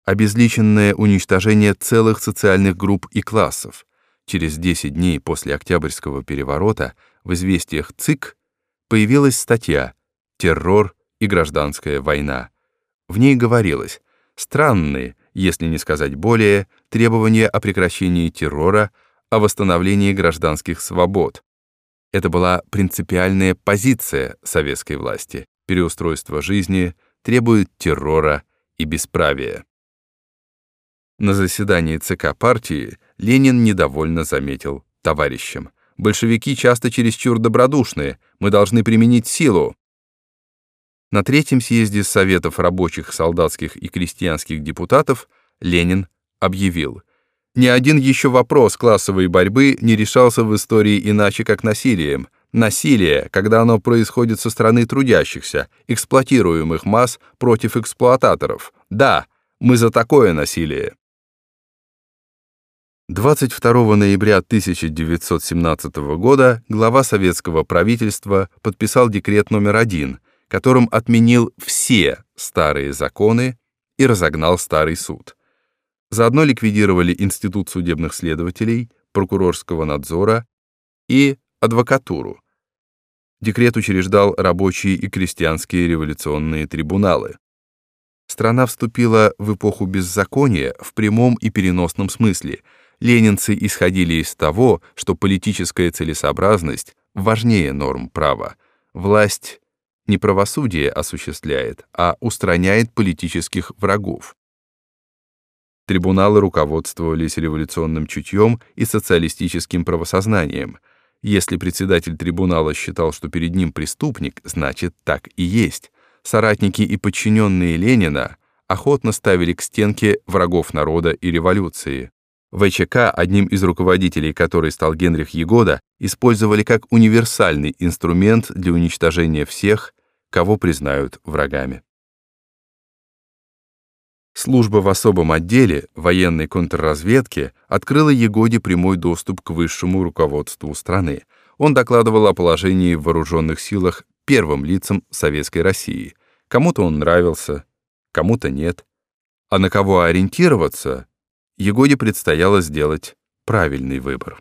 Обезличенное уничтожение целых социальных групп и классов. Через 10 дней после Октябрьского переворота в известиях ЦИК появилась статья «Террор и гражданская война». В ней говорилось странные, если не сказать более, требования о прекращении террора, о восстановлении гражданских свобод. Это была принципиальная позиция советской власти, переустройство жизни – требует террора и бесправия. На заседании ЦК партии Ленин недовольно заметил товарищам. Большевики часто чересчур добродушные, мы должны применить силу. На третьем съезде Советов рабочих, солдатских и крестьянских депутатов Ленин объявил «Ни один еще вопрос классовой борьбы не решался в истории иначе, как насилием. Насилие, когда оно происходит со стороны трудящихся, эксплуатируемых масс против эксплуататоров. Да, мы за такое насилие». 22 ноября 1917 года глава советского правительства подписал декрет номер один, которым отменил все старые законы и разогнал старый суд. Заодно ликвидировали институт судебных следователей, прокурорского надзора и адвокатуру. Декрет учреждал рабочие и крестьянские революционные трибуналы. Страна вступила в эпоху беззакония в прямом и переносном смысле — ленинцы исходили из того, что политическая целесообразность важнее норм права. Власть не правосудие осуществляет, а устраняет политических врагов. Трибуналы руководствовались революционным чутьем и социалистическим правосознанием. Если председатель трибунала считал, что перед ним преступник, значит, так и есть. Соратники и подчиненные Ленина охотно ставили к стенке врагов народа и революции. ВЧК, одним из руководителей которой стал Генрих Егода, использовали как универсальный инструмент для уничтожения всех, кого признают врагами. Служба в особом отделе военной контрразведки открыла Егоде прямой доступ к высшему руководству страны. Он докладывал о положении в вооруженных силах первым лицам Советской России. Кому-то он нравился, кому-то нет. А на кого ориентироваться, Егоде предстояло сделать правильный выбор.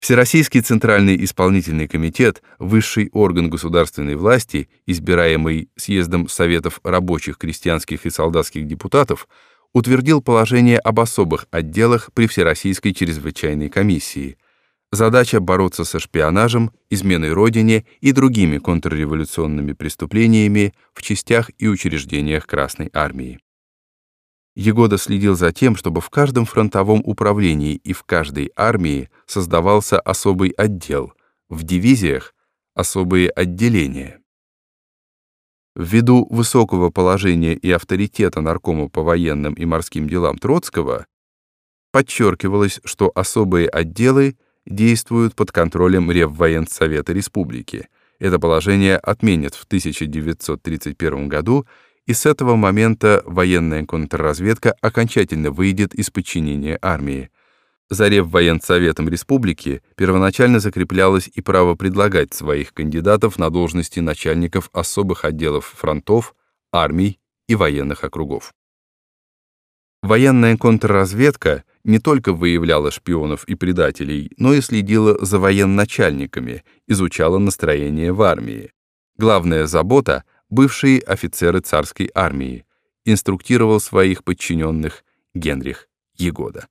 Всероссийский Центральный исполнительный комитет, высший орган государственной власти, избираемый съездом Советов рабочих, крестьянских и солдатских депутатов, утвердил положение об особых отделах при Всероссийской чрезвычайной комиссии. Задача бороться со шпионажем, изменой Родине и другими контрреволюционными преступлениями в частях и учреждениях Красной Армии. Егода следил за тем, чтобы в каждом фронтовом управлении и в каждой армии создавался особый отдел, в дивизиях — особые отделения. Ввиду высокого положения и авторитета наркома по военным и морским делам Троцкого, подчеркивалось, что особые отделы действуют под контролем Реввоенсовета Республики. Это положение отменят в 1931 году и с этого момента военная контрразведка окончательно выйдет из подчинения армии. За Реввоенсоветом республики первоначально закреплялось и право предлагать своих кандидатов на должности начальников особых отделов фронтов, армий и военных округов. Военная контрразведка не только выявляла шпионов и предателей, но и следила за военачальниками, изучала настроение в армии. Главная забота бывшие офицеры царской армии, инструктировал своих подчиненных Генрих Егода.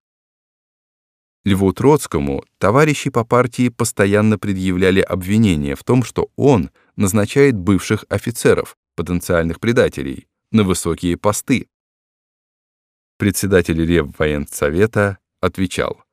Льву Троцкому товарищи по партии постоянно предъявляли обвинения в том, что он назначает бывших офицеров, потенциальных предателей, на высокие посты. Председатель Реввоенсовета отвечал,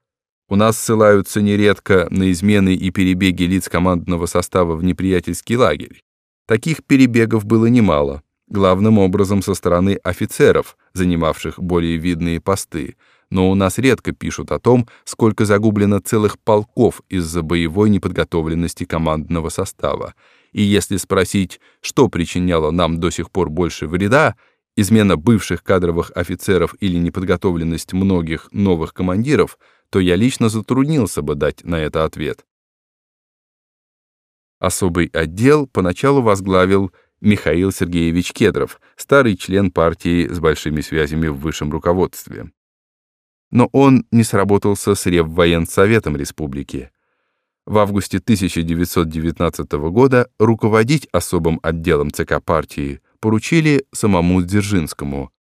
«У нас ссылаются нередко на измены и перебеги лиц командного состава в неприятельский лагерь. Таких перебегов было немало, главным образом со стороны офицеров, занимавших более видные посты, но у нас редко пишут о том, сколько загублено целых полков из-за боевой неподготовленности командного состава. И если спросить, что причиняло нам до сих пор больше вреда, измена бывших кадровых офицеров или неподготовленность многих новых командиров, то я лично затруднился бы дать на это ответ. Особый отдел поначалу возглавил Михаил Сергеевич Кедров, старый член партии с большими связями в высшем руководстве. Но он не сработался с Реввоенсоветом республики. В августе 1919 года руководить особым отделом ЦК партии поручили самому Дзержинскому.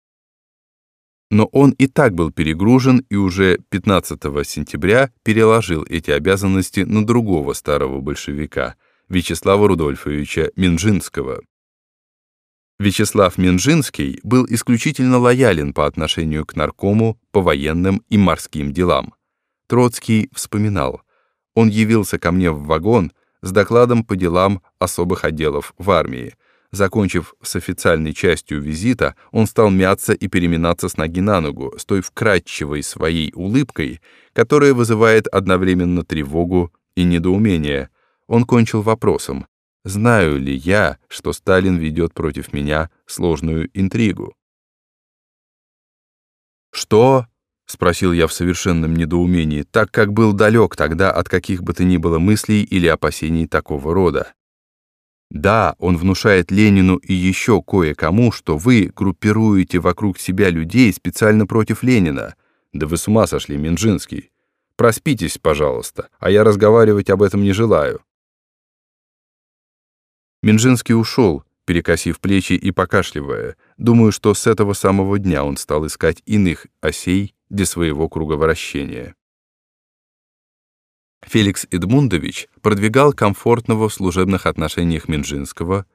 Но он и так был перегружен и уже 15 сентября переложил эти обязанности на другого старого большевика — Вячеслава Рудольфовича Минжинского. Вячеслав Минжинский был исключительно лоялен по отношению к наркому по военным и морским делам. Троцкий вспоминал, он явился ко мне в вагон с докладом по делам особых отделов в армии. Закончив с официальной частью визита, он стал мяться и переминаться с ноги на ногу, с той вкрадчивой своей улыбкой, которая вызывает одновременно тревогу и недоумение. Он кончил вопросом, знаю ли я, что Сталин ведет против меня сложную интригу. «Что?» — спросил я в совершенном недоумении, так как был далек тогда от каких бы то ни было мыслей или опасений такого рода. Да, он внушает Ленину и еще кое-кому, что вы группируете вокруг себя людей специально против Ленина. Да вы с ума сошли, Минжинский. Проспитесь, пожалуйста, а я разговаривать об этом не желаю. Минжинский ушел, перекосив плечи и покашливая. Думаю, что с этого самого дня он стал искать иных осей для своего круговращения. Феликс Эдмундович продвигал комфортного в служебных отношениях Минжинского,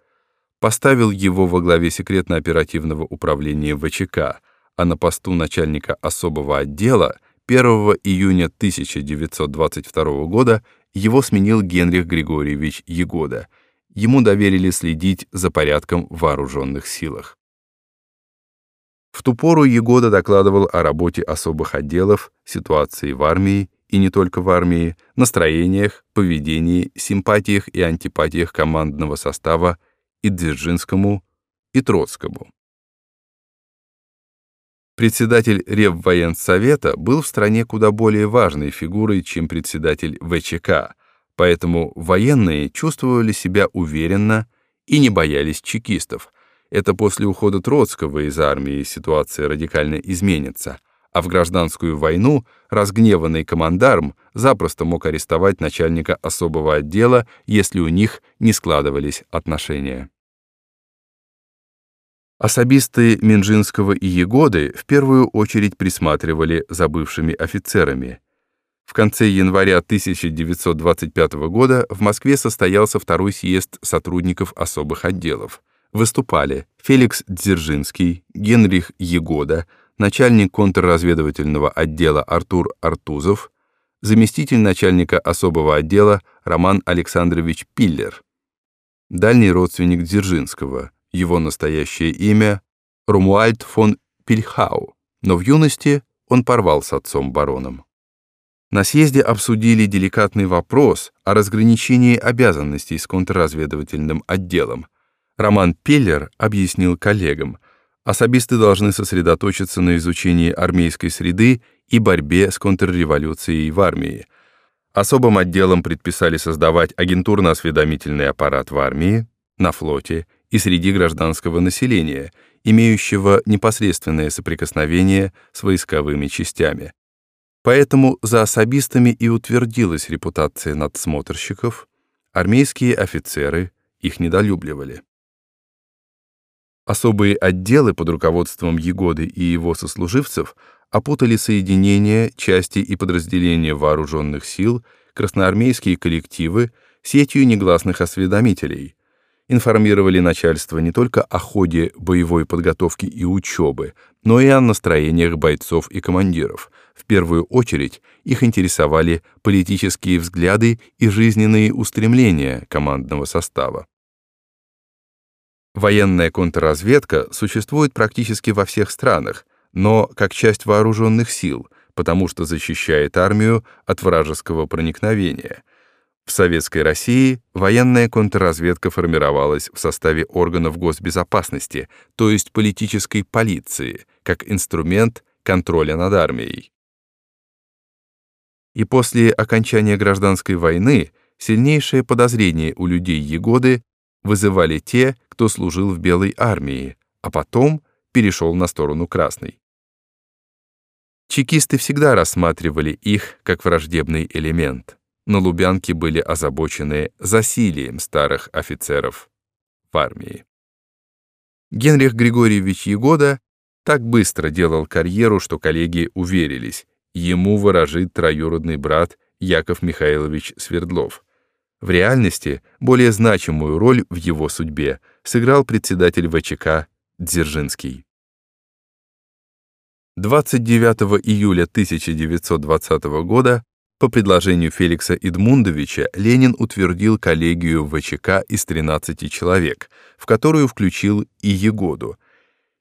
поставил его во главе секретно-оперативного управления ВЧК, а на посту начальника особого отдела 1 июня 1922 года его сменил Генрих Григорьевич Егода. Ему доверили следить за порядком в вооруженных силах. В ту пору Егода докладывал о работе особых отделов, ситуации в армии и не только в армии, настроениях, поведении, симпатиях и антипатиях командного состава и Дзержинскому, и Троцкому. Председатель Реввоенсовета был в стране куда более важной фигурой, чем председатель ВЧК, поэтому военные чувствовали себя уверенно и не боялись чекистов. Это после ухода Троцкого из армии ситуация радикально изменится — а в гражданскую войну разгневанный командарм запросто мог арестовать начальника особого отдела, если у них не складывались отношения. Особисты Минжинского и Егоды в первую очередь присматривали за бывшими офицерами. В конце января 1925 года в Москве состоялся второй съезд сотрудников особых отделов. Выступали Феликс Дзержинский, Генрих Егода, начальник контрразведывательного отдела Артур Артузов, заместитель начальника особого отдела Роман Александрович Пиллер, дальний родственник Дзержинского, его настоящее имя Румуальд фон Пильхау, но в юности он порвал с отцом-бароном. На съезде обсудили деликатный вопрос о разграничении обязанностей с контрразведывательным отделом. Роман Пиллер объяснил коллегам – особисты должны сосредоточиться на изучении армейской среды и борьбе с контрреволюцией в армии. Особым отделом предписали создавать агентурно-осведомительный аппарат в армии, на флоте и среди гражданского населения, имеющего непосредственное соприкосновение с войсковыми частями. Поэтому за особистами и утвердилась репутация надсмотрщиков, армейские офицеры их недолюбливали. Особые отделы под руководством Егоды и его сослуживцев опутали соединения, части и подразделения вооруженных сил, красноармейские коллективы сетью негласных осведомителей, информировали начальство не только о ходе боевой подготовки и учебы, но и о настроениях бойцов и командиров. В первую очередь их интересовали политические взгляды и жизненные устремления командного состава. Военная контрразведка существует практически во всех странах, но как часть вооруженных сил, потому что защищает армию от вражеского проникновения. В Советской России военная контрразведка формировалась в составе органов госбезопасности, то есть политической полиции, как инструмент контроля над армией. И после окончания гражданской войны сильнейшее подозрение у людей Егоды вызывали те, кто служил в Белой армии, а потом перешел на сторону Красной. Чекисты всегда рассматривали их как враждебный элемент, но лубянки были озабочены засилием старых офицеров в армии. Генрих Григорьевич Егода так быстро делал карьеру, что коллеги уверились, ему выражит троюродный брат Яков Михайлович Свердлов — в реальности более значимую роль в его судьбе сыграл председатель ВЧК Дзержинский. 29 июля 1920 года По предложению Феликса Идмундовича Ленин утвердил коллегию ВЧК из 13 человек, в которую включил и Егоду.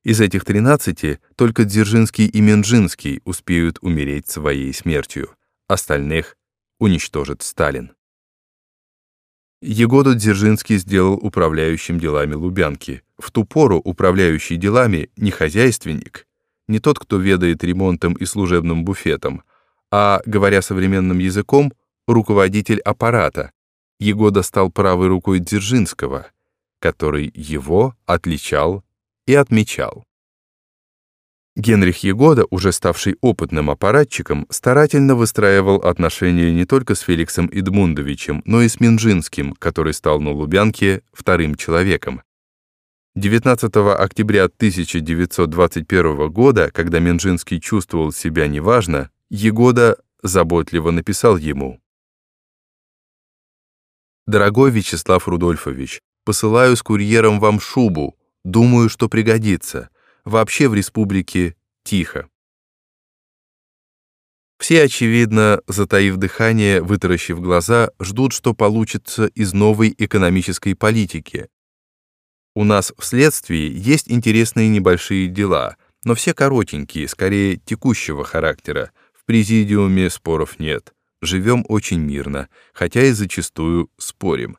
Из этих 13 только Дзержинский и Менжинский успеют умереть своей смертью. Остальных уничтожит Сталин. Егоду Дзержинский сделал управляющим делами Лубянки. В ту пору управляющий делами не хозяйственник, не тот, кто ведает ремонтом и служебным буфетом, а, говоря современным языком, руководитель аппарата. Егода стал правой рукой Дзержинского, который его отличал и отмечал. Генрих Егода, уже ставший опытным аппаратчиком, старательно выстраивал отношения не только с Феликсом Идмундовичем, но и с Минжинским, который стал на Лубянке вторым человеком. 19 октября 1921 года, когда Минжинский чувствовал себя неважно, Егода заботливо написал ему. «Дорогой Вячеслав Рудольфович, посылаю с курьером вам шубу, думаю, что пригодится. Вообще в республике тихо». Все, очевидно, затаив дыхание, вытаращив глаза, ждут, что получится из новой экономической политики. У нас в следствии есть интересные небольшие дела, но все коротенькие, скорее текущего характера. Президиуме споров нет. Живем очень мирно, хотя и зачастую спорим.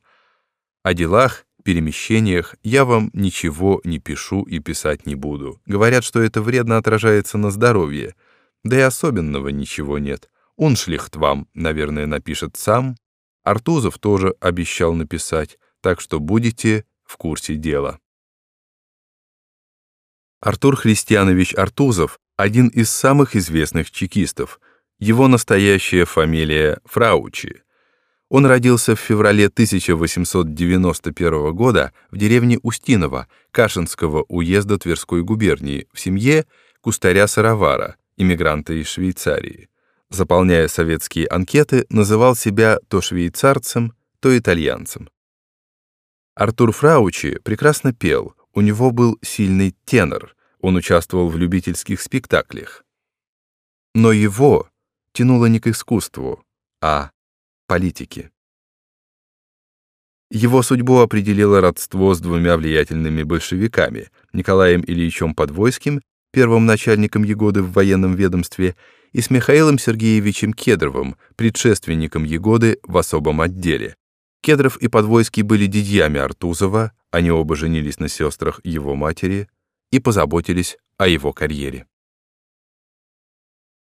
О делах, перемещениях я вам ничего не пишу и писать не буду. Говорят, что это вредно отражается на здоровье. Да и особенного ничего нет. Уншлихт вам, наверное, напишет сам. Артузов тоже обещал написать, так что будете в курсе дела. Артур Христианович Артузов — один из самых известных чекистов. Его настоящая фамилия Фраучи. Он родился в феврале 1891 года в деревне Устиново Кашинского уезда Тверской губернии в семье кустаря Саровара, иммигранта из Швейцарии. Заполняя советские анкеты, называл себя то швейцарцем, то итальянцем. Артур Фраучи прекрасно пел, у него был сильный тенор, он участвовал в любительских спектаклях. Но его тянуло не к искусству, а к политике. Его судьбу определило родство с двумя влиятельными большевиками, Николаем Ильичем Подвойским, первым начальником Егоды в военном ведомстве, и с Михаилом Сергеевичем Кедровым, предшественником Егоды в особом отделе. Кедров и Подвойский были дядьями Артузова, они оба женились на сестрах его матери и позаботились о его карьере.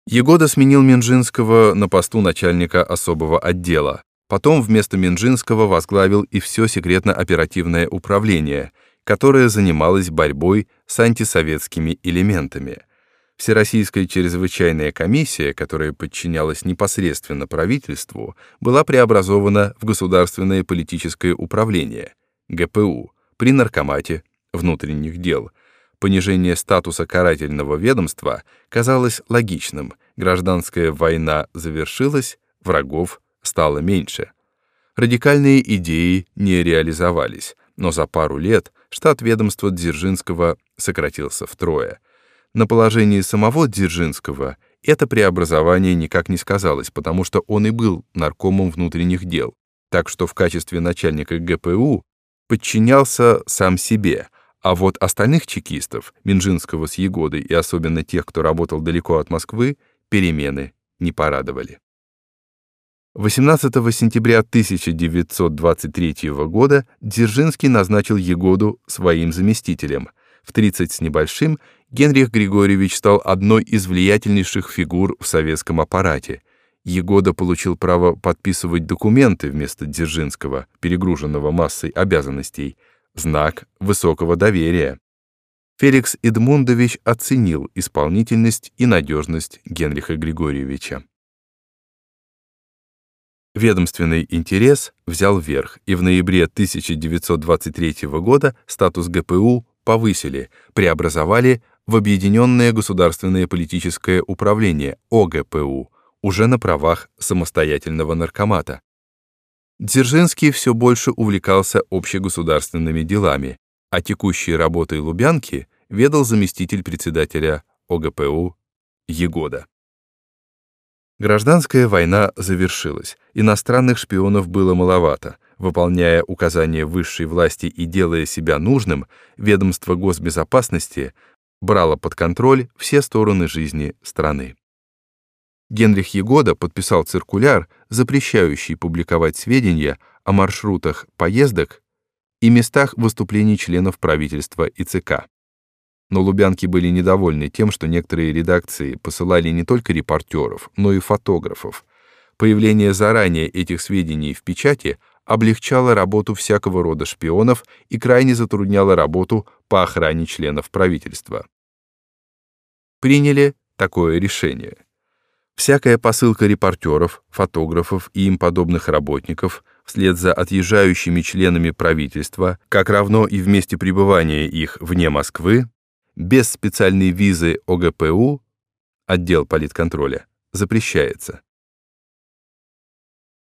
Егода сменил Минжинского на посту начальника особого отдела. Потом вместо Минжинского возглавил и все секретно-оперативное управление, которое занималось борьбой с антисоветскими элементами. Всероссийская чрезвычайная комиссия, которая подчинялась непосредственно правительству, была преобразована в Государственное политическое управление, ГПУ, при Наркомате внутренних дел. Понижение статуса карательного ведомства казалось логичным, гражданская война завершилась, врагов стало меньше. Радикальные идеи не реализовались, но за пару лет штат ведомства Дзержинского сократился втрое — на положении самого Дзержинского это преобразование никак не сказалось, потому что он и был наркомом внутренних дел, так что в качестве начальника ГПУ подчинялся сам себе, а вот остальных чекистов, Минжинского с Егодой и особенно тех, кто работал далеко от Москвы, перемены не порадовали. 18 сентября 1923 года Дзержинский назначил Егоду своим заместителем. В 30 с небольшим Генрих Григорьевич стал одной из влиятельнейших фигур в советском аппарате. Егода получил право подписывать документы вместо Дзержинского, перегруженного массой обязанностей, знак высокого доверия. Феликс Эдмундович оценил исполнительность и надежность Генриха Григорьевича. Ведомственный интерес взял верх, и в ноябре 1923 года статус ГПУ повысили, преобразовали в Объединенное государственное политическое управление ОГПУ, уже на правах самостоятельного наркомата. Дзержинский все больше увлекался общегосударственными делами, а текущей работой Лубянки ведал заместитель председателя ОГПУ Егода. Гражданская война завершилась. Иностранных шпионов было маловато. Выполняя указания высшей власти и делая себя нужным, ведомство госбезопасности брало под контроль все стороны жизни страны. Генрих Егода подписал циркуляр, запрещающий публиковать сведения о маршрутах поездок и местах выступлений членов правительства и ЦК. Но лубянки были недовольны тем, что некоторые редакции посылали не только репортеров, но и фотографов. Появление заранее этих сведений в печати облегчало работу всякого рода шпионов и крайне затрудняло работу по охране членов правительства. Приняли такое решение. Всякая посылка репортеров, фотографов и им подобных работников вслед за отъезжающими членами правительства, как равно и в месте пребывания их вне Москвы, без специальной визы ОГПУ, отдел политконтроля, запрещается.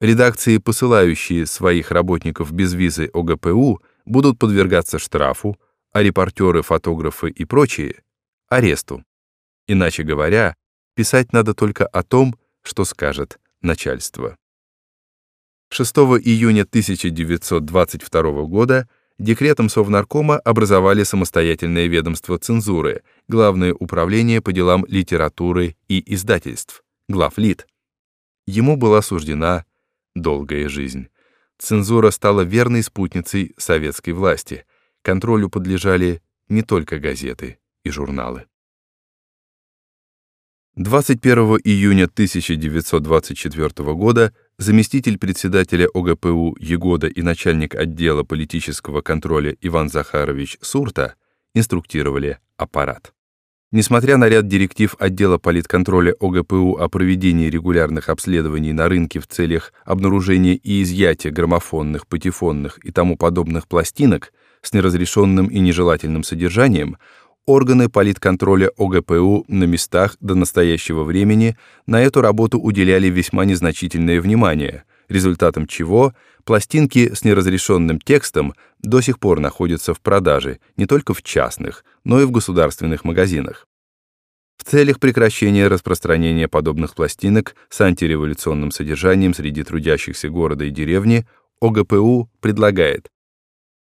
Редакции, посылающие своих работников без визы ОГПУ, будут подвергаться штрафу, а репортеры, фотографы и прочие — аресту. Иначе говоря, писать надо только о том, что скажет начальство. 6 июня 1922 года декретом Совнаркома образовали самостоятельное ведомство цензуры, Главное управление по делам литературы и издательств, главлит. Ему была суждена долгая жизнь. Цензура стала верной спутницей советской власти. Контролю подлежали не только газеты и журналы. 21 июня 1924 года заместитель председателя ОГПУ Егода и начальник отдела политического контроля Иван Захарович Сурта инструктировали аппарат. Несмотря на ряд директив отдела политконтроля ОГПУ о проведении регулярных обследований на рынке в целях обнаружения и изъятия граммофонных, патефонных и тому подобных пластинок с неразрешенным и нежелательным содержанием, органы политконтроля ОГПУ на местах до настоящего времени на эту работу уделяли весьма незначительное внимание, результатом чего пластинки с неразрешенным текстом до сих пор находятся в продаже не только в частных, но и в государственных магазинах. В целях прекращения распространения подобных пластинок с антиреволюционным содержанием среди трудящихся города и деревни ОГПУ предлагает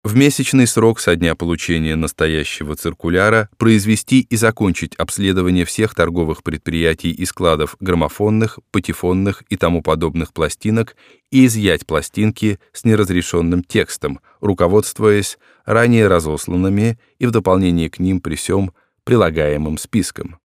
в месячный срок со дня получения настоящего циркуляра произвести и закончить обследование всех торговых предприятий и складов граммофонных, патефонных и тому подобных пластинок и изъять пластинки с неразрешенным текстом, руководствуясь ранее разосланными и в дополнение к ним при всем прилагаемым списком.